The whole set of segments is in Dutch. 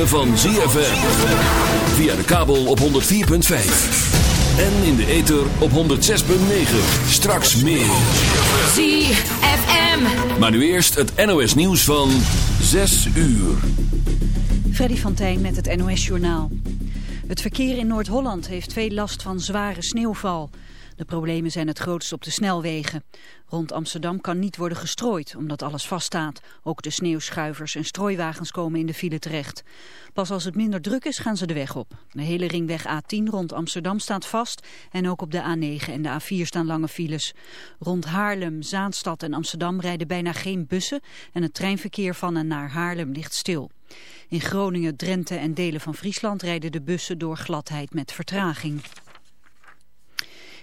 ritme van ZFM. Via de kabel op 104.5. En in de ether op 106.9. Straks meer. ZFM. Maar nu eerst het NOS nieuws van 6 uur. Freddy van Tijn met het NOS Journaal. Het verkeer in Noord-Holland heeft veel last van zware sneeuwval. De problemen zijn het grootst op de snelwegen. Rond Amsterdam kan niet worden gestrooid, omdat alles vaststaat. Ook de sneeuwschuivers en strooiwagens komen in de file terecht. Pas als het minder druk is, gaan ze de weg op. De hele ringweg A10 rond Amsterdam staat vast en ook op de A9 en de A4 staan lange files. Rond Haarlem, Zaanstad en Amsterdam rijden bijna geen bussen en het treinverkeer van en naar Haarlem ligt stil. In Groningen, Drenthe en delen van Friesland rijden de bussen door gladheid met vertraging.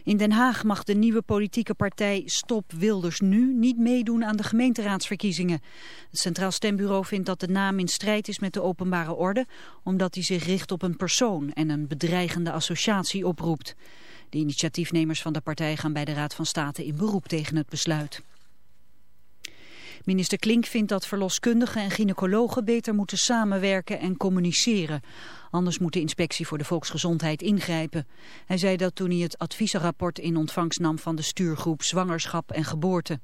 In Den Haag mag de nieuwe politieke partij Stop Wilders Nu niet meedoen aan de gemeenteraadsverkiezingen. Het Centraal Stembureau vindt dat de naam in strijd is met de openbare orde, omdat hij zich richt op een persoon en een bedreigende associatie oproept. De initiatiefnemers van de partij gaan bij de Raad van State in beroep tegen het besluit. Minister Klink vindt dat verloskundigen en gynaecologen beter moeten samenwerken en communiceren. Anders moet de inspectie voor de volksgezondheid ingrijpen. Hij zei dat toen hij het adviesrapport in ontvangst nam van de stuurgroep Zwangerschap en Geboorte.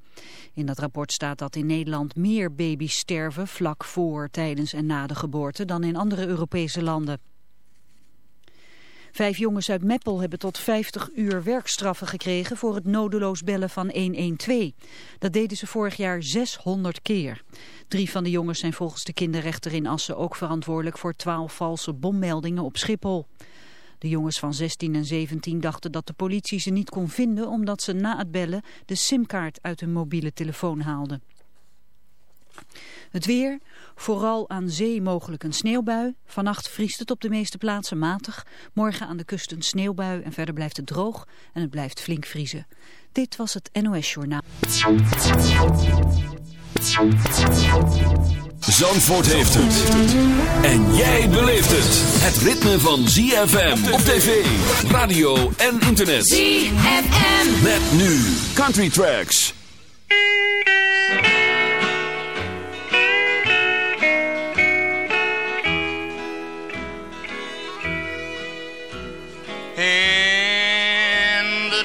In dat rapport staat dat in Nederland meer baby's sterven vlak voor, tijdens en na de geboorte dan in andere Europese landen. Vijf jongens uit Meppel hebben tot 50 uur werkstraffen gekregen voor het nodeloos bellen van 112. Dat deden ze vorig jaar 600 keer. Drie van de jongens zijn volgens de kinderrechter in Assen ook verantwoordelijk voor 12 valse bommeldingen op Schiphol. De jongens van 16 en 17 dachten dat de politie ze niet kon vinden omdat ze na het bellen de simkaart uit hun mobiele telefoon haalden. Het weer, vooral aan zee mogelijk een sneeuwbui. Vannacht vriest het op de meeste plaatsen matig. Morgen aan de kust een sneeuwbui en verder blijft het droog en het blijft flink vriezen. Dit was het NOS Journaal. Zandvoort heeft het. En jij beleeft het. Het ritme van ZFM op tv, radio en internet. ZFM. Met nu Country Tracks.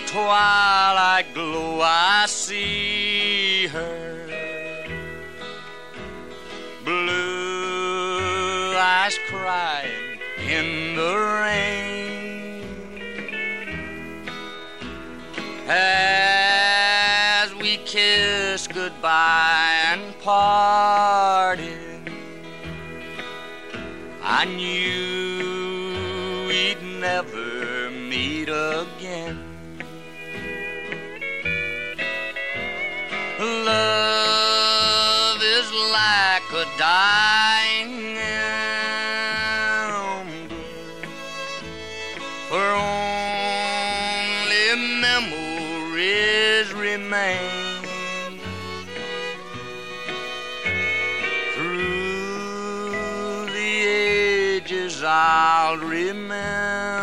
Twilight glow I see her. Blue eyes crying in the rain. As we kiss goodbye and parted I knew I'll remember.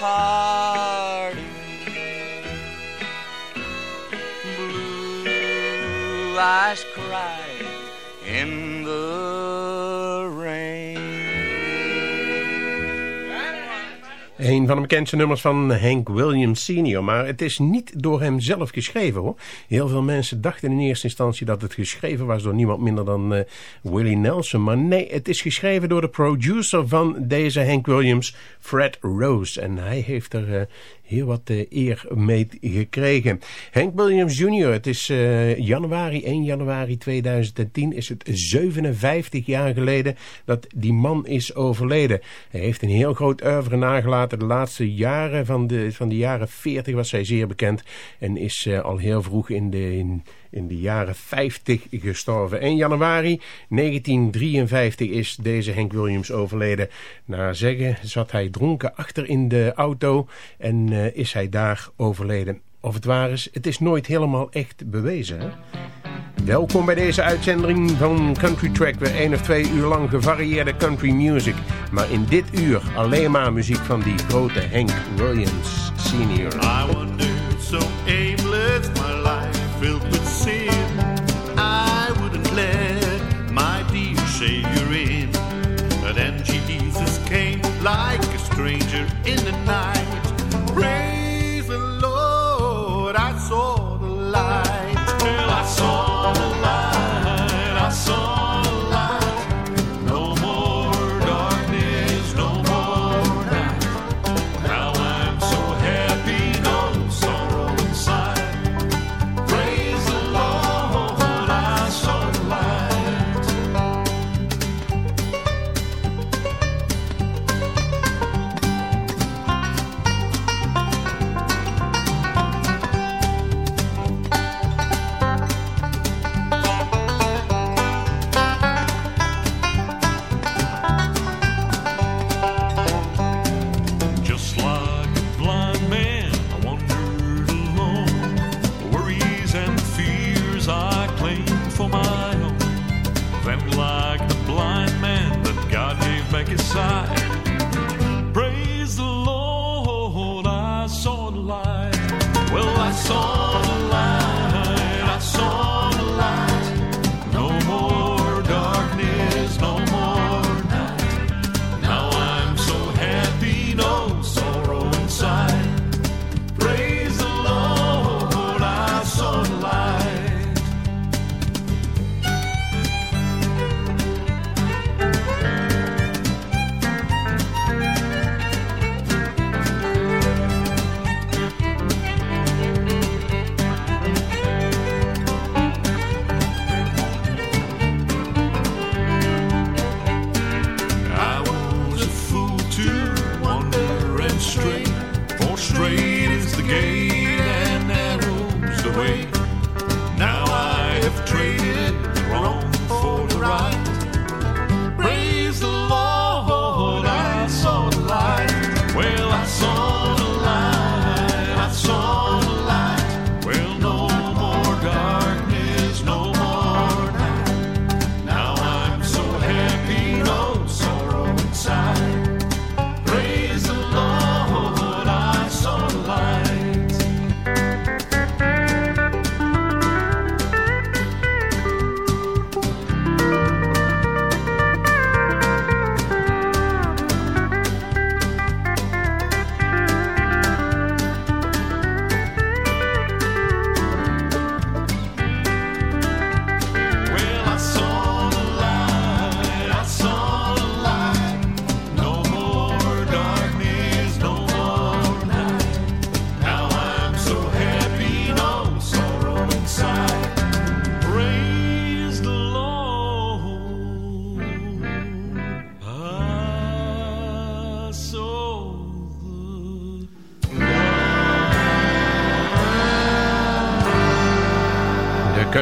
apart. Van de bekendste nummers van Hank Williams Sr. Maar het is niet door hem zelf geschreven hoor. Heel veel mensen dachten in eerste instantie dat het geschreven was door niemand minder dan uh, Willie Nelson. Maar nee, het is geschreven door de producer van deze Hank Williams, Fred Rose. En hij heeft er uh, heel wat uh, eer mee gekregen. Hank Williams Jr., het is uh, januari, 1 januari 2010, is het 57 jaar geleden dat die man is overleden. Hij heeft een heel groot oeuvre nagelaten. De laatste jaren van de, van de jaren 40 was hij zeer bekend en is uh, al heel vroeg in de... in de jaren 50 gestorven. 1 januari 1953 is deze Hank Williams overleden. Na zeggen zat hij dronken achter in de auto en uh, is hij daar overleden. Of het waar is, het is nooit helemaal echt bewezen. Welkom bij deze uitzending van Country Track. Weer één of twee uur lang gevarieerde country music. Maar in dit uur alleen maar muziek van die grote Hank Williams senior. I wonder so like a stranger in the night. Praise the Lord, I saw the light. Well, I saw the light, I saw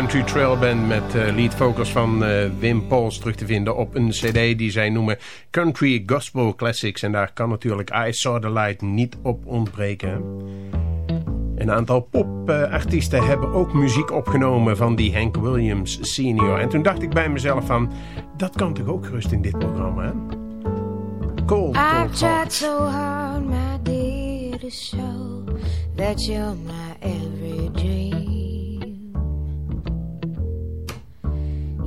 Country Trail Band met uh, lead vocals van uh, Wim Pauls terug te vinden op een cd die zij noemen Country Gospel Classics. En daar kan natuurlijk I Saw The Light niet op ontbreken. Een aantal popartiesten hebben ook muziek opgenomen van die Hank Williams senior. En toen dacht ik bij mezelf van, dat kan toch ook gerust in dit programma, hè? Cold, cold I've tried so hard, my dear, to show that you're my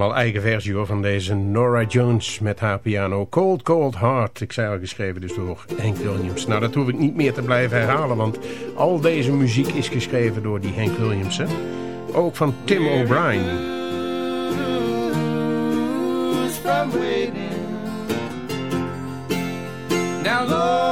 Een helemaal eigen versie hoor, van deze Nora Jones met haar piano. Cold Cold Heart. Ik zei al geschreven dus door Hank Williams. Nou, dat hoef ik niet meer te blijven herhalen, want al deze muziek is geschreven door die Hank Williams. Hè? Ook van Tim O'Brien. Now,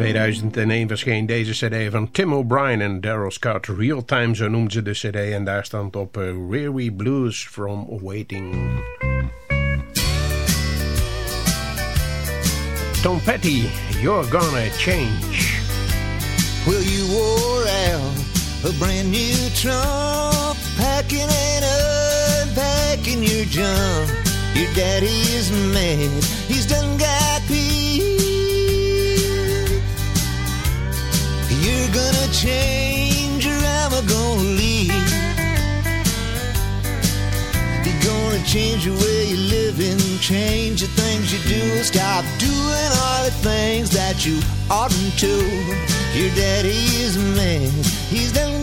2001 verscheen deze cd van Tim O'Brien en Daryl Scott. Real Time, zo noemden ze de cd. En daar stond op uh, Weary Blues from Waiting. Tom Petty, You're Gonna Change. Well, you wore out a brand new trunk, packing and unpacking your junk. Your daddy is mad, he's done got peeved. You're gonna change or I'm gonna leave. You're gonna change the way you live and change the things you do. Stop doing all the things that you oughtn't to. Your daddy is mad, he's done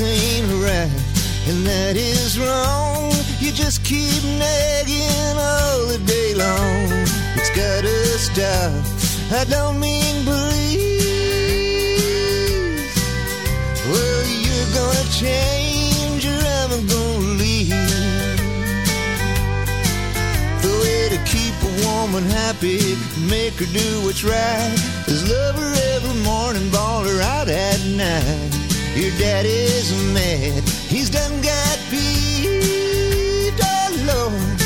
ain't right, and that is wrong. You just keep nagging all the day long. It's gotta stop. I don't mean please. Well, you're gonna change, or I'm gonna leave. The way to keep a woman happy, make her do what's right, is love her every morning, ball her out at night. Your daddy's mad, he's done got peeved, oh Lord.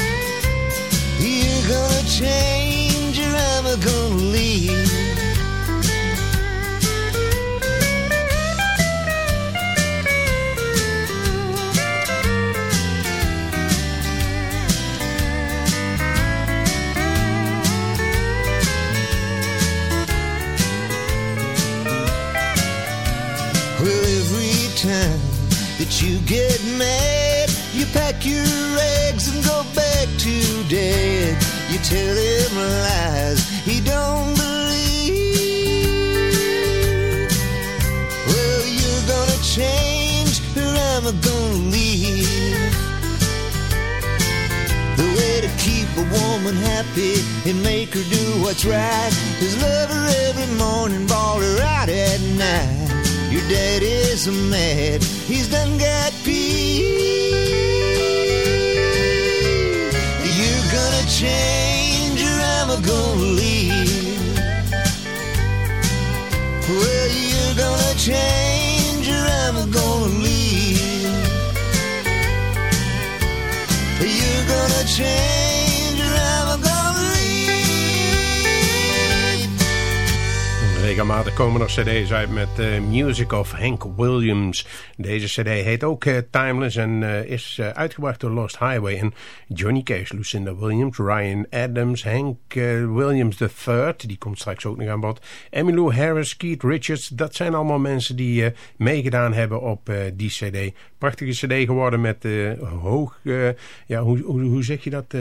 You're gonna change or I'm gonna leave. Time that you get mad, you pack your eggs and go back to dad. You tell him lies he don't believe. Well, you're gonna change or I'm gonna leave. The way to keep a woman happy and make her do what's right is love her every morning, ball her out at night. Your daddy's mad, he's done got peeved. You're gonna change or I'm gonna leave. Well, you're gonna change or I'm gonna leave. You're gonna change Regelmatig komen er cd's uit met eh, Music of Hank Williams. Deze cd heet ook eh, Timeless en eh, is uitgebracht door Lost Highway. En Johnny Cash, Lucinda Williams, Ryan Adams, Hank Williams III, die komt straks ook nog aan bod. Emmylou Harris, Keith Richards, dat zijn allemaal mensen die meegedaan hebben op die cd. Prachtige cd geworden met hoog, ja, hoe, hoe, hoe zeg je dat,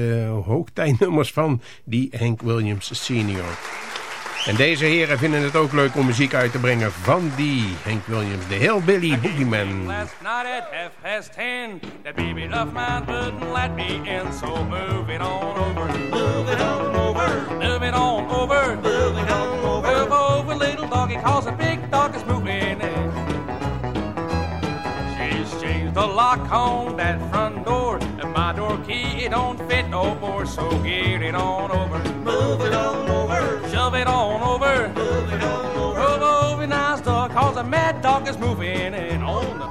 hoogtijnummers van die Hank Williams senior. En deze heren vinden het ook leuk om muziek uit te brengen van die Hank Williams, de Hillbilly Boogeyman. Last night at half past ten, that baby of mine wouldn't let me in, so move it on over. Move it on over. Move it on over. Move it on over. Move over, little doggy, cause a big dog is moving the lock on that front door, and my door key, it don't fit no more, so get it on over. Move it on over. Shove it on over. Move it on over. Move over, dog, cause a mad dog is moving in on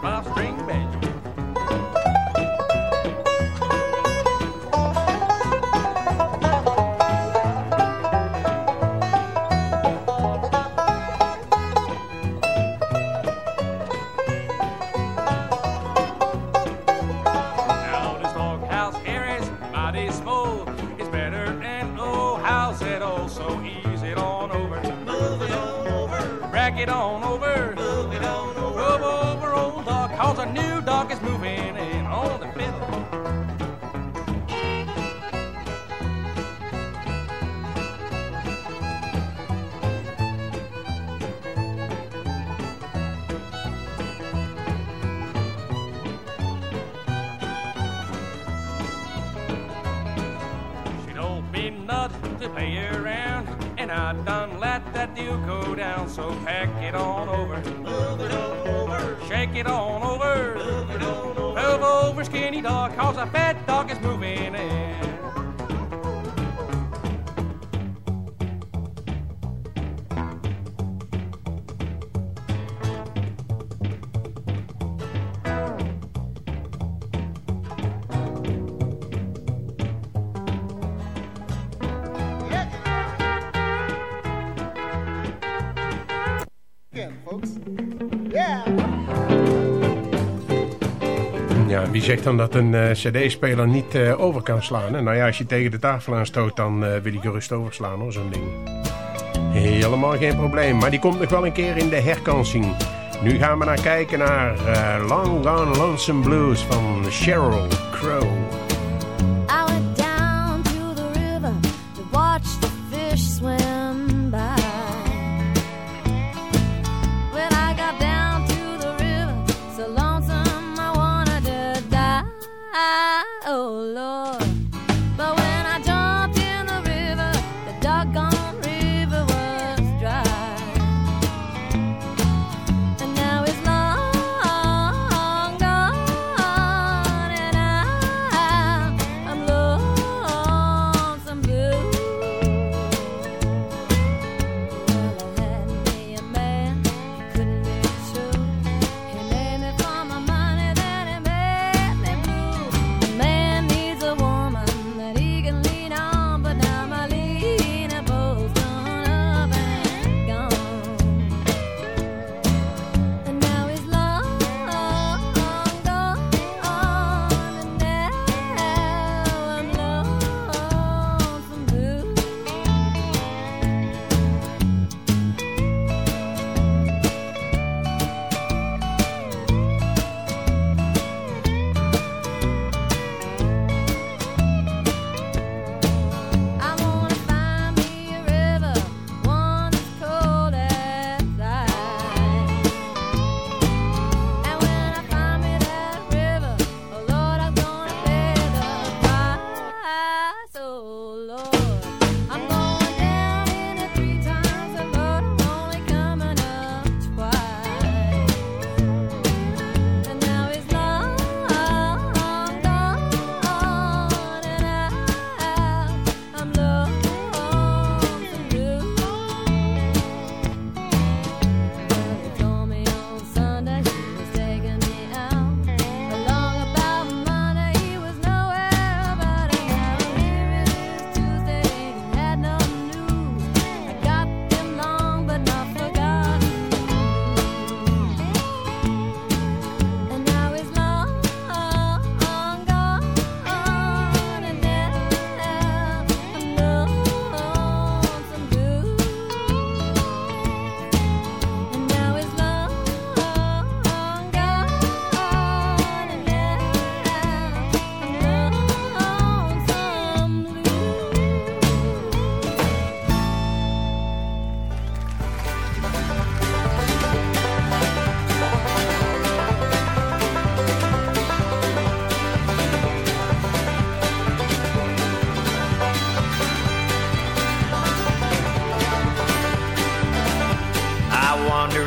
it on over. Move it on over. Move over, old dog, cause a new dog is moving in on the fiddle. She told me not to play around, I done let that deal go down. So pack it on over, move it on over, shake it on over, move it on over, move over, skinny dog, cause a fat dog is moving in. Yeah. Ja, wie zegt dan dat een eh, cd-speler niet eh, over kan slaan? Nou ja, als je tegen de tafel aanstoot, dan eh, wil hij gerust overslaan hoor, zo'n ding. Helemaal geen probleem, maar die komt nog wel een keer in de herkansing. Nu gaan we naar kijken naar Long Gone Lonesome Blues van Sheryl Crow.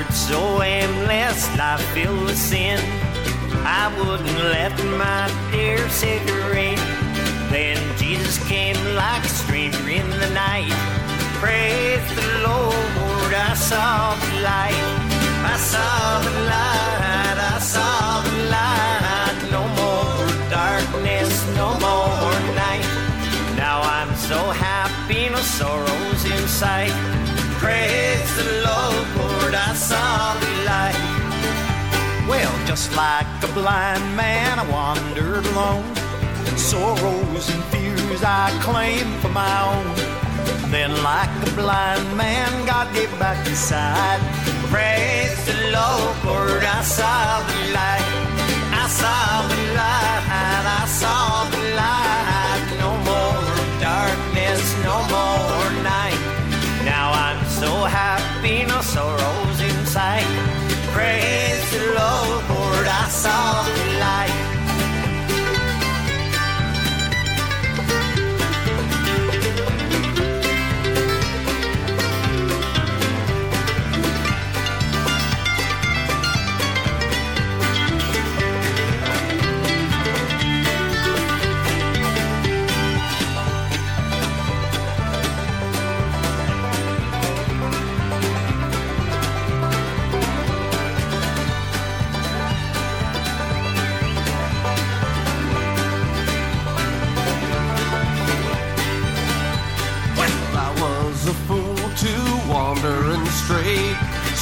Heart so aimless, life filled with sin. I wouldn't let my dear cigarette. Then Jesus came like a stranger in the night. Praise the Lord, I saw the light. I saw the light, I saw the light. No more darkness, no more night. Now I'm so happy, no sorrows in sight. Just like a blind man, I wandered alone. Sorrows and fears I claimed for my own. Then, like a blind man, God gave back his sight. Praise the Lord, I saw the light. I saw the light, I saw the light. No more darkness, no more night. Now I'm so happy, no sorrows in sight. I saw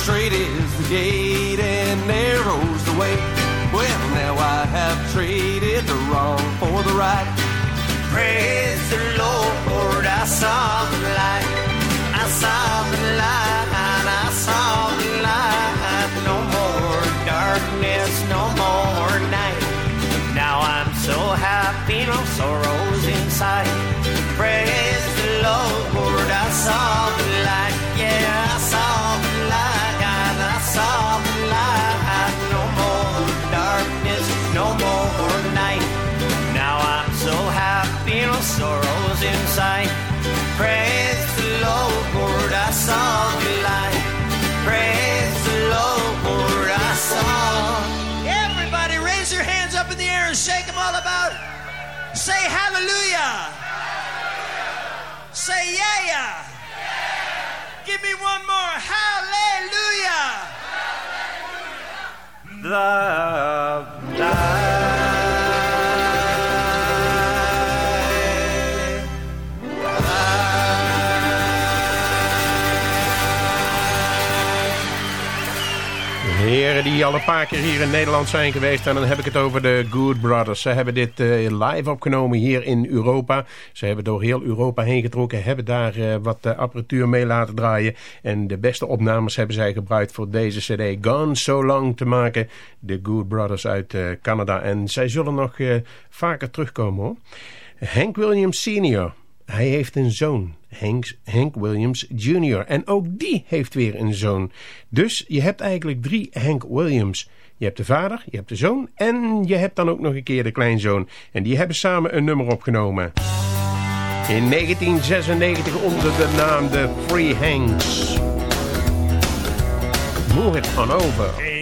Straight is the gate and narrow's the way. Well, now I have traded the wrong for the right. Praise the Lord, I saw the light. I saw the light, I saw the light. No more darkness, no more night. Now I'm so happy, no sorrows inside. Praise about. Say hallelujah. Say yeah, yeah. yeah. Give me one more. Hallelujah. hallelujah. The Heren die al een paar keer hier in Nederland zijn geweest. En dan heb ik het over de Good Brothers. Ze hebben dit eh, live opgenomen hier in Europa. Ze hebben door heel Europa heen getrokken. Hebben daar eh, wat eh, apparatuur mee laten draaien. En de beste opnames hebben zij gebruikt voor deze cd. Gone So Long te maken. De Good Brothers uit Canada. En zij zullen nog vaker terugkomen hoor. Hank Williams Sr. Hij heeft een zoon, Hank, Williams Jr. En ook die heeft weer een zoon. Dus je hebt eigenlijk drie Hank Williams. Je hebt de vader, je hebt de zoon en je hebt dan ook nog een keer de kleinzoon. En die hebben samen een nummer opgenomen. In 1996 onder de naam de Free Hanks. Move it on over.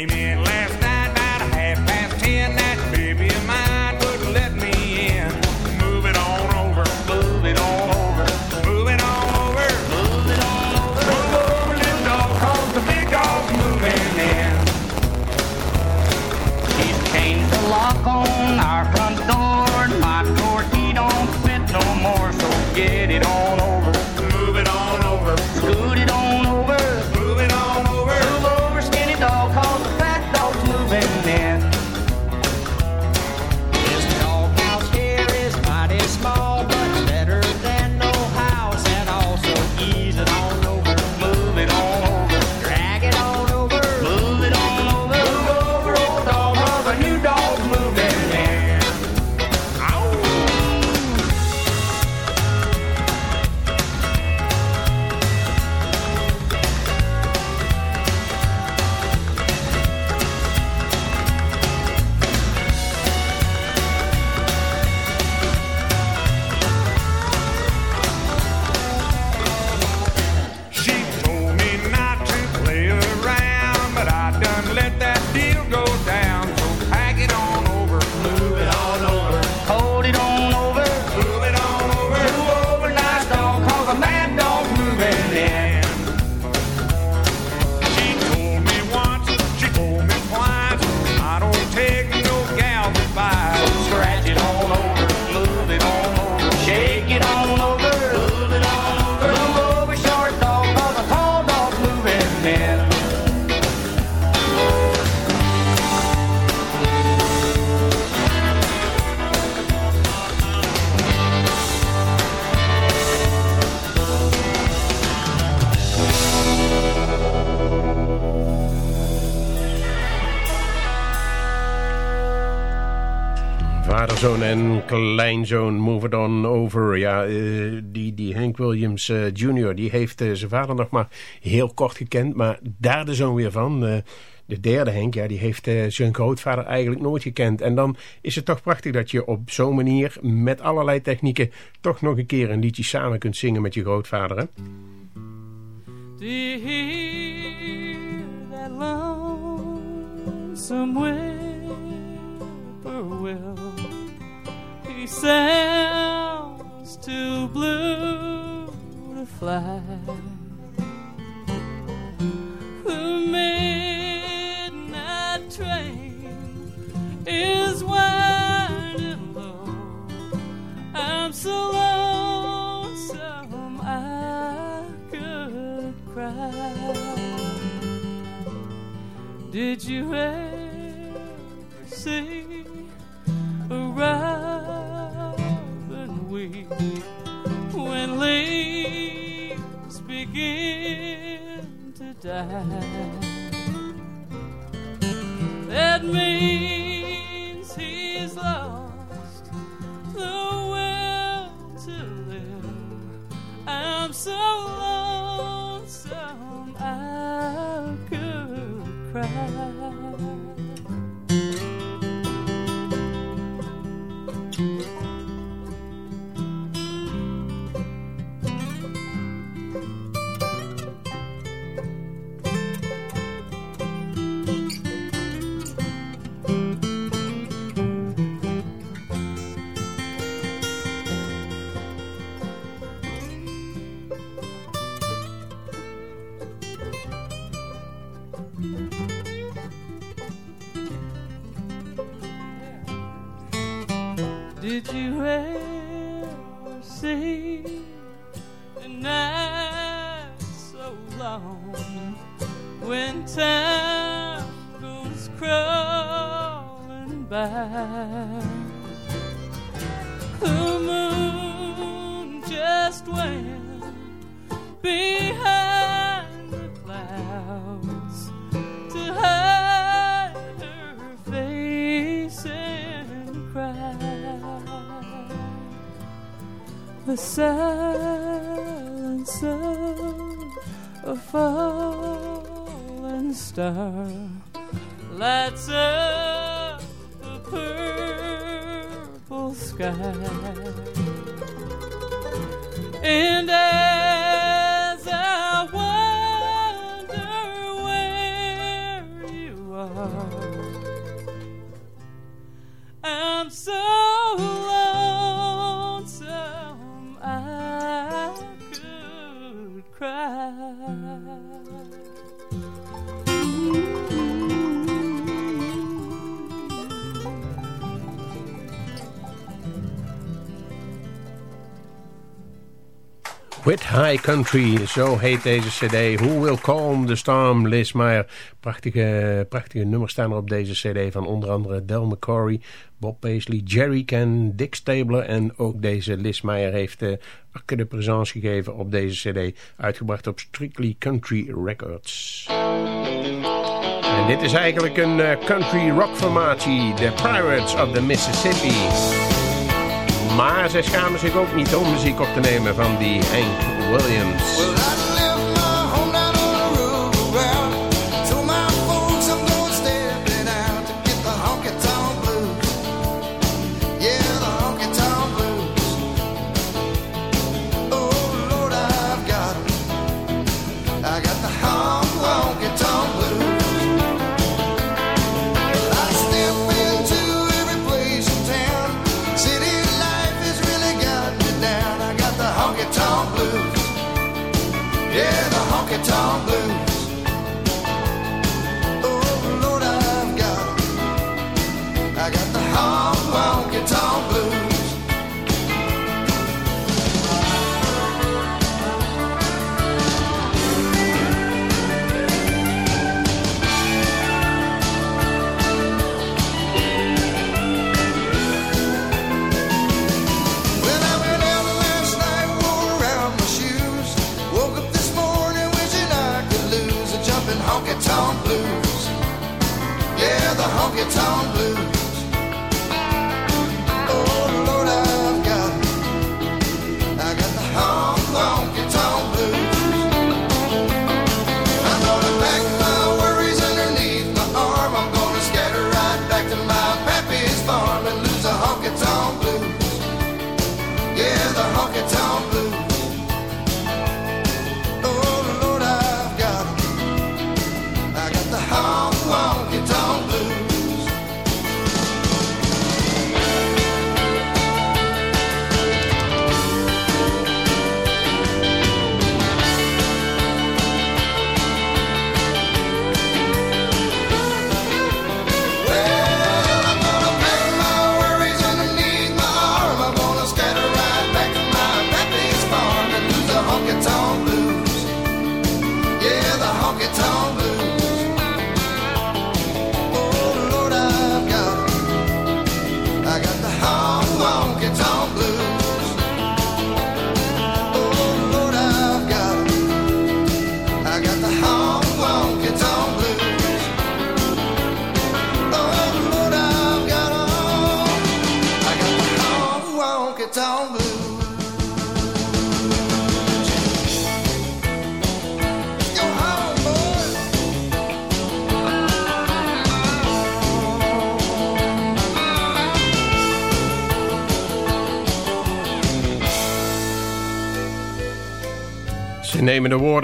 En kleinzoon Move It On Over. Ja, uh, die, die Hank Williams uh, Jr. die heeft uh, zijn vader nog maar heel kort gekend. Maar daar de zoon weer van. de derde Henk, ja, die heeft zijn grootvader eigenlijk nooit gekend. En dan is het toch prachtig dat je op zo'n manier met allerlei technieken... toch nog een keer een liedje samen kunt zingen met je grootvader. Do you hear that lonesome? He sounds too blue to fly. The midnight train is winding low. I'm so lonesome I could cry. Did you ever see a robin weep when leaves begin to die? That means he's lost the will to live. I'm so lonesome I could cry. Country, zo heet deze cd. Who Will Calm the Storm, Liz Meyer. Prachtige, prachtige nummers staan er op deze cd van onder andere Del McCory, Bob Paisley, Jerry Ken, Dick Stabler en ook deze Liz Meyer heeft uh, de présence gegeven op deze cd. Uitgebracht op Strictly Country Records. En dit is eigenlijk een uh, country rock formatie, The Pirates of the Mississippi. Maar zij schamen zich ook niet om muziek op te nemen van die Hank Williams. Well,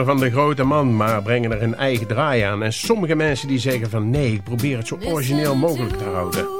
van de grote man, maar brengen er een eigen draai aan. En sommige mensen die zeggen van nee, ik probeer het zo origineel mogelijk te houden.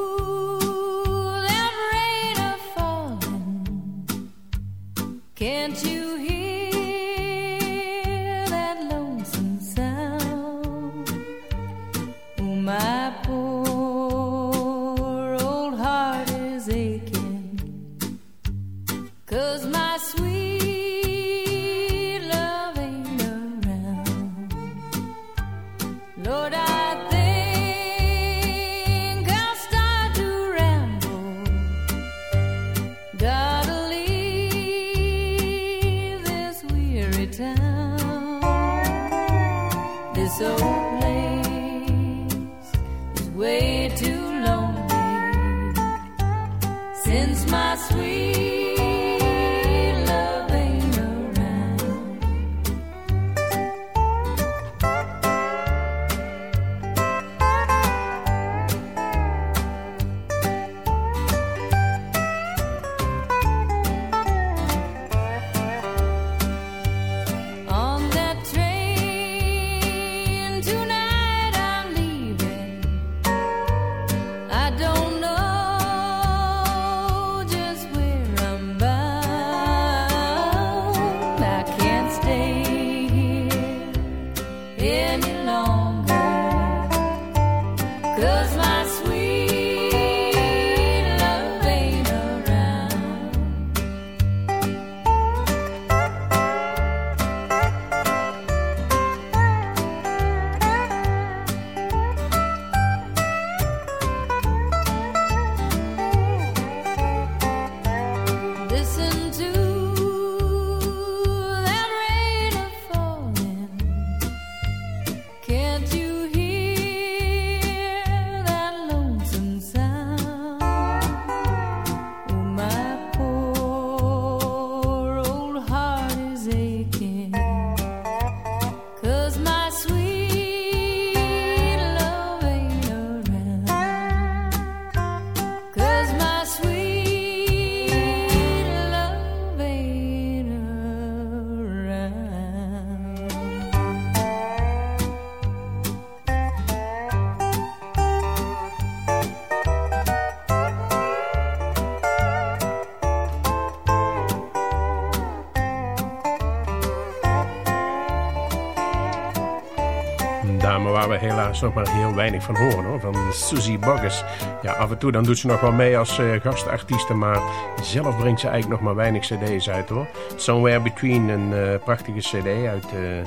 helaas nog maar heel weinig van horen hoor, van Susie Boggess. Ja, af en toe dan doet ze nog wel mee als uh, gastartieste, maar zelf brengt ze eigenlijk nog maar weinig cd's uit hoor. Somewhere Between, een eh, prachtige cd uit, eh,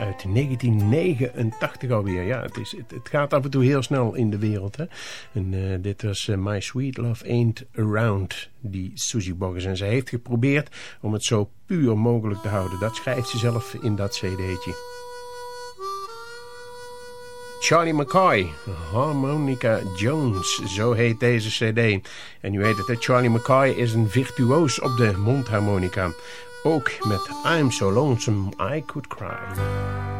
uit 1989 alweer. Ja, het, is, het, het, gaat af en toe heel snel in de wereld hè. En dit was My Sweet Love Ain't Around, die Susie Boggess. En ze heeft geprobeerd om het zo puur mogelijk te houden. Dat schrijft ze zelf in dat cd'tje. Charlie McCoy, Harmonica Jones, zo heet deze cd. En u weet het. Charlie McCoy is een virtuoos op de mondharmonica. Ook met I'm So Lonesome I Could Cry.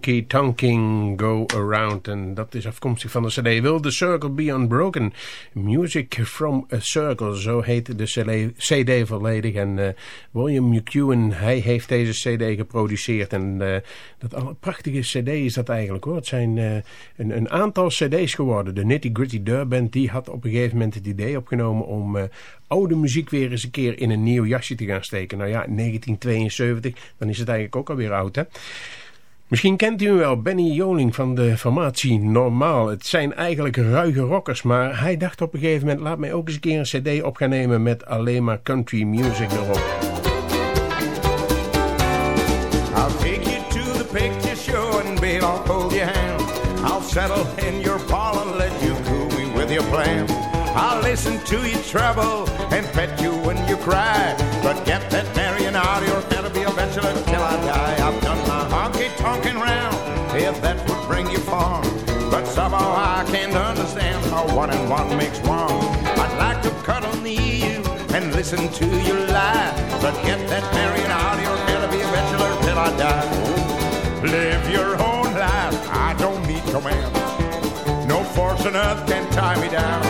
Honky Tonking Go Around. En dat is afkomstig van de cd Will the Circle Be Unbroken? Music from a Circle, zo heet de cd volledig. En uh, William McEwen, hij heeft deze cd geproduceerd. En uh, dat prachtige cd is dat eigenlijk hoor. Het zijn uh, een, een, aantal cd's geworden. De Nitty Gritty Dirt Band, die had op een gegeven moment het idee opgenomen om oude muziek weer eens een keer in een nieuw jasje te gaan steken. Nou ja, 1972, dan is het eigenlijk ook alweer oud hè. Misschien kent u wel Benny Joling van de formatie Normaal. Het zijn eigenlijk ruige rockers, maar hij dacht op een gegeven moment... laat mij ook eens een keer een cd op gaan nemen met alleen maar country music erop. I'll take you to the picture show and babe, I'll hold your hand. I'll settle in your parlor and let you cool me with your plan. I'll listen to you trouble and pet you when you cry. But get that one and one makes one. I'd like to cuddle near you and listen to you lie. But get that Marion out your head, to be a bachelor till I die. Live your own life, I don't need commands. No force on earth can tie me down.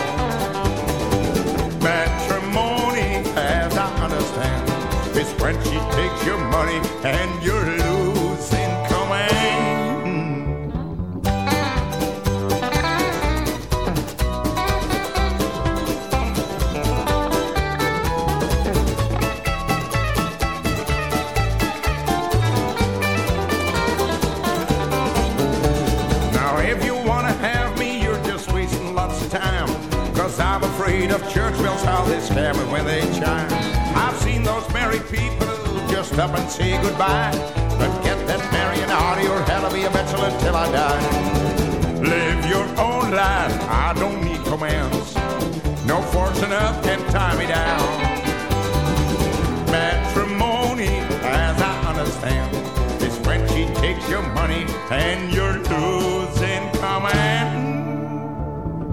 Matrimony, as I understand, is when she takes your money and you're how me when they chime. I've seen those married people just up and say goodbye. But get that Marion out of your hell, I'll be a bachelor till I die. Live your own life, I don't need commands. No force enough can tie me down. Matrimony, as I understand, is when she takes your money and you're command.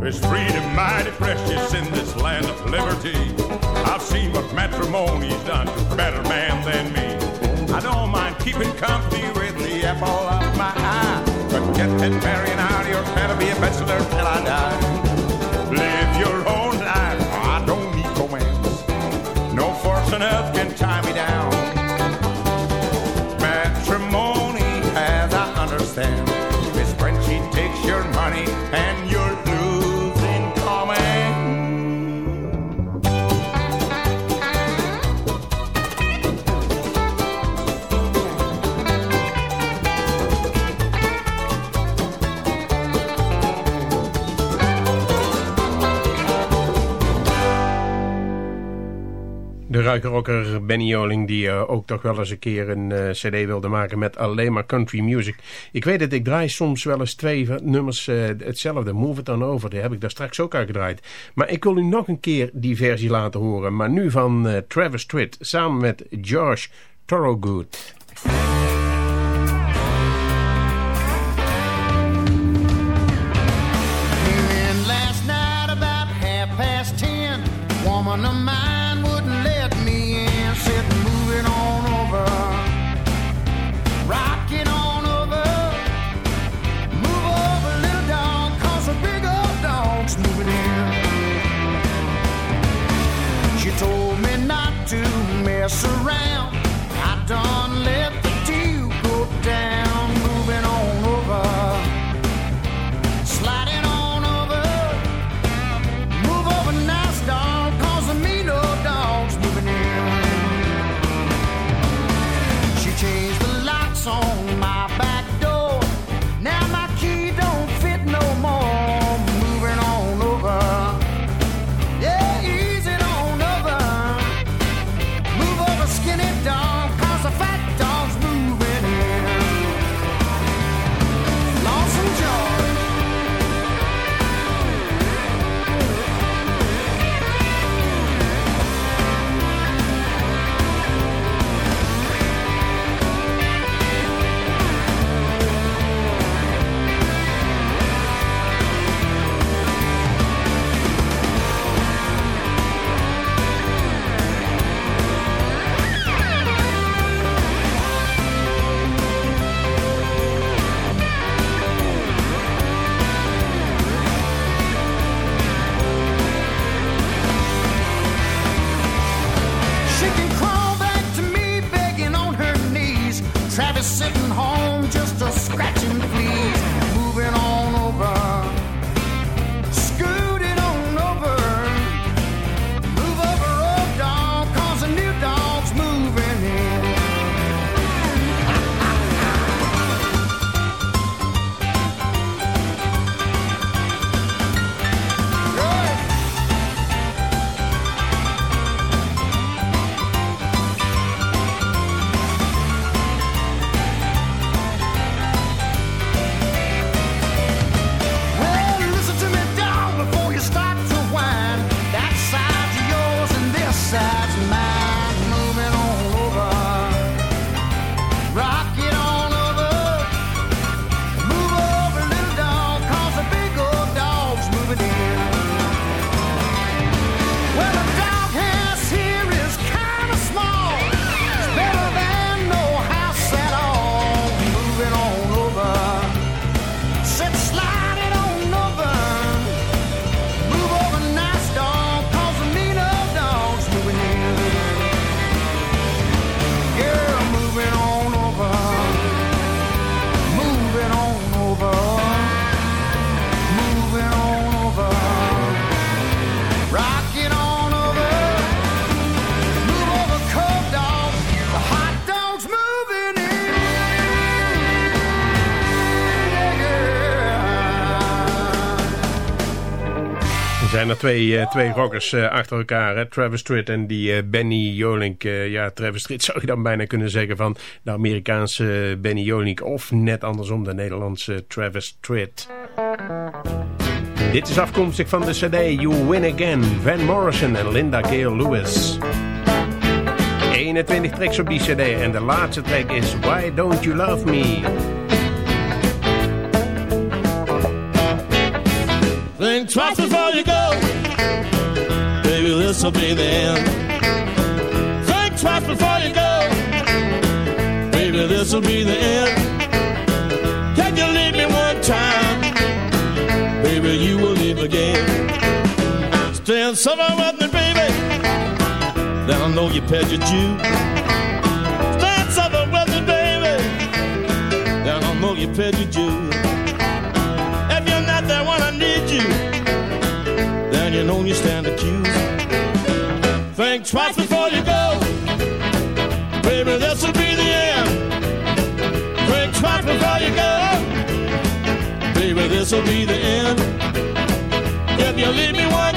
There's freedom mighty precious in this land of liberty. I've seen what matrimony's done to better man than me. I don't mind keeping company with the apple of my eye. But get that marrying out of your better be a bachelor till I die. Live your own life, I don't need commands. No force earth can tie me down. De ruikerrocker Benny Joling die uh, ook toch wel eens een keer een uh, cd wilde maken met alleen maar country music. Ik weet het, ik draai soms wel eens twee nummers hetzelfde. Move It On Over, die heb ik daar straks ook uitgedraaid. Maar ik wil u nog een keer die versie laten horen. Maar nu van Travis Tritt samen met Josh Thorogood. She told me not to mess around. I done let zijn er twee, uh, twee rockers uh, achter elkaar. Hè? Travis Tritt en die uh, Benny Jolink. ja, Travis Tritt zou je dan bijna kunnen zeggen van de Amerikaanse Benny Jolink. Of net andersom de Nederlandse Travis Tritt. Dit is afkomstig van de cd You Win Again. Van Morrison en Linda Gale Lewis. 21 tracks op die cd. En de laatste track is Why Don't You Love Me? Think twice before you go. Baby, this'll be the end. Think twice before you go. Baby, this'll be the end. Can you leave me one time? Baby, you will leave again. Stand somewhere with me, baby. Then I know you paid your due. Stand somewhere with me, baby. Then I know you paid your due. Know you stand accused. Think twice before you go. Baby, this will be the end. Think twice before you go. Baby, this will be the end. If you leave me one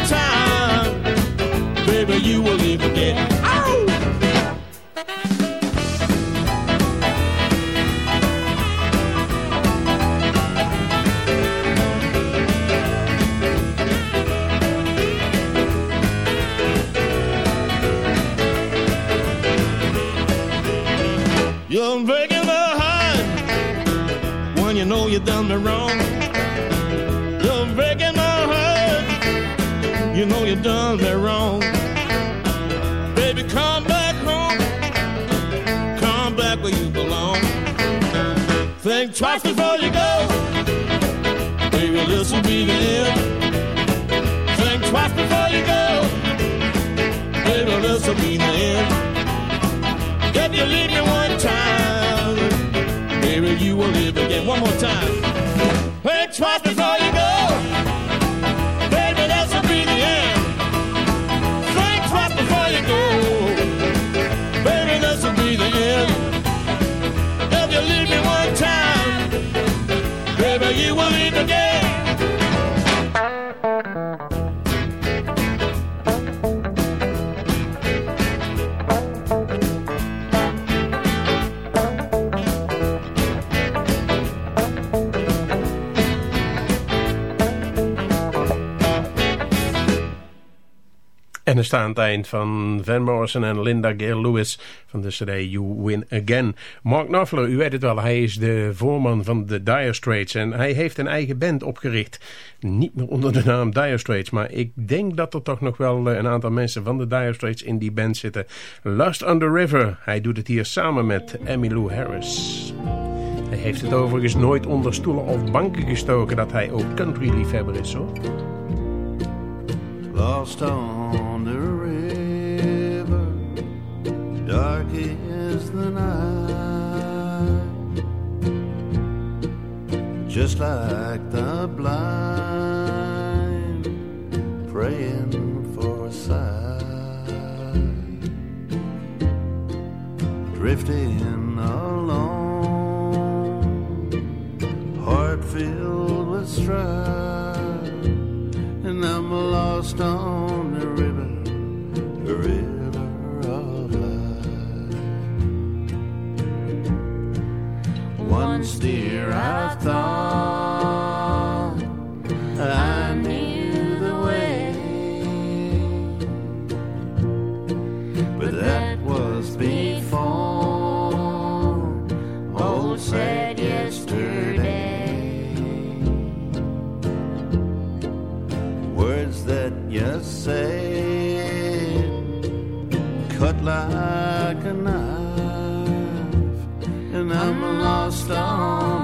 you done me wrong. You're breaking my heart, you know you done me wrong. Baby, come back home, come back where you belong. Think twice before you go, baby, this will be the end. Think twice before you go, baby, this will be the end. If you leave me one will live again. One more time. Think twice before En er staat het eind van Van Morrison en Linda Gale Lewis van de CD You Win Again. Mark Knopfler, u weet het wel, hij is de voorman van de Dire Straits en hij heeft een eigen band opgericht. Niet meer onder de naam Dire Straits, maar ik denk dat er toch nog wel eh, een aantal mensen van de Dire Straits in die band zitten. Lust on the River, hij doet het hier samen met Emmylou Harris. Hij heeft het overigens nooit onder stoelen of banken gestoken dat hij ook country liefhebber is hoor. Lost on the river, dark is the night. Just like the blind praying for a sign, drifting alone, heart filled with strife I'm lost on the river, the river of life. Once, dear, I thought say cut like a knife, and I'm lost on